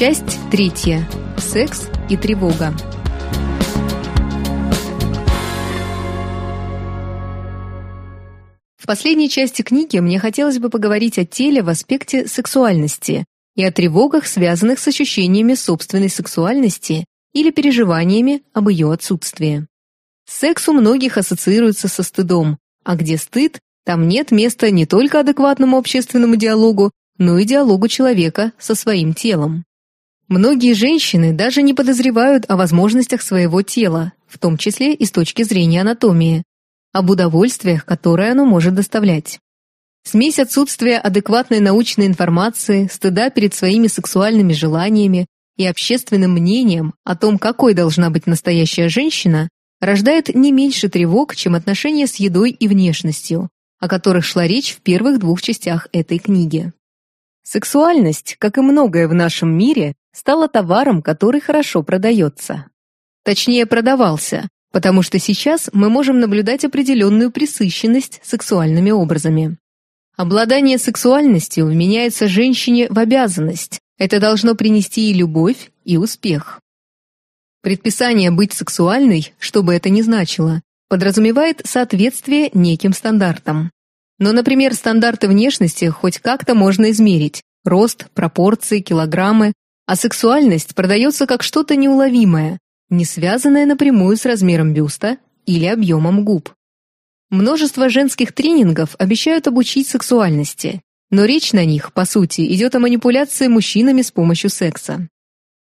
Часть третья. Секс и тревога. В последней части книги мне хотелось бы поговорить о теле в аспекте сексуальности и о тревогах, связанных с ощущениями собственной сексуальности или переживаниями об ее отсутствии. Секс у многих ассоциируется со стыдом, а где стыд, там нет места не только адекватному общественному диалогу, но и диалогу человека со своим телом. Многие женщины даже не подозревают о возможностях своего тела, в том числе и с точки зрения анатомии, об удовольствиях, которые оно может доставлять. Смесь отсутствия адекватной научной информации, стыда перед своими сексуальными желаниями и общественным мнением о том, какой должна быть настоящая женщина, рождает не меньше тревог, чем отношения с едой и внешностью, о которых шла речь в первых двух частях этой книги. Сексуальность, как и многое в нашем мире, стала товаром, который хорошо продается. Точнее, продавался, потому что сейчас мы можем наблюдать определенную присыщенность сексуальными образами. Обладание сексуальностью вменяется женщине в обязанность. Это должно принести и любовь, и успех. Предписание быть сексуальной, что бы это ни значило, подразумевает соответствие неким стандартам. Но, например, стандарты внешности хоть как-то можно измерить – рост, пропорции, килограммы, а сексуальность продается как что-то неуловимое, не связанное напрямую с размером бюста или объемом губ. Множество женских тренингов обещают обучить сексуальности, но речь на них, по сути, идет о манипуляции мужчинами с помощью секса.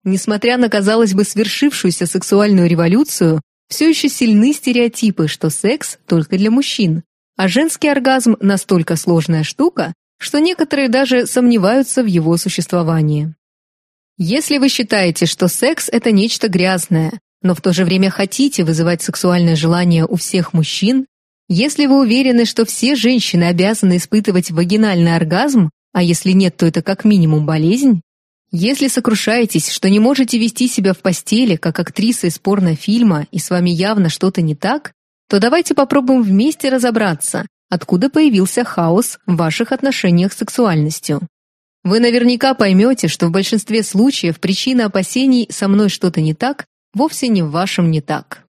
Несмотря на, казалось бы, свершившуюся сексуальную революцию, все еще сильны стереотипы, что секс только для мужчин, а женский оргазм настолько сложная штука, что некоторые даже сомневаются в его существовании. Если вы считаете, что секс – это нечто грязное, но в то же время хотите вызывать сексуальное желание у всех мужчин, если вы уверены, что все женщины обязаны испытывать вагинальный оргазм, а если нет, то это как минимум болезнь, если сокрушаетесь, что не можете вести себя в постели, как актриса из порнофильма, и с вами явно что-то не так, то давайте попробуем вместе разобраться, откуда появился хаос в ваших отношениях с сексуальностью. Вы наверняка поймете, что в большинстве случаев причина опасений «со мной что-то не так» вовсе не в вашем «не так».